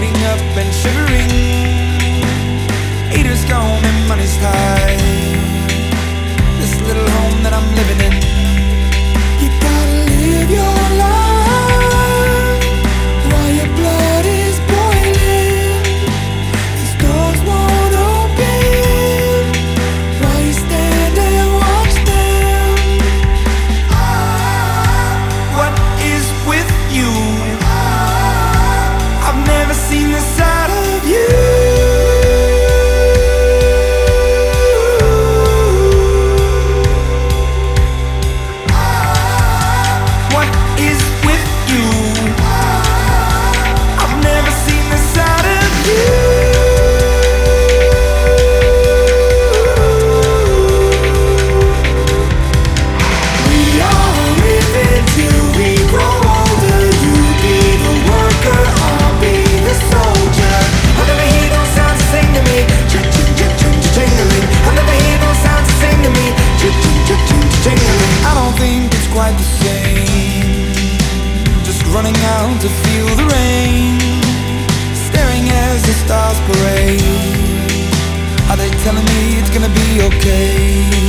waiting up and shivering. Eaters gone and money's tight. This little home. Just running out to feel the rain. Staring as the stars parade. Are they telling me it's gonna be okay?